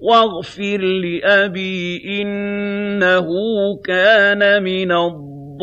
واغفر لأبي إنه كان من الضالين.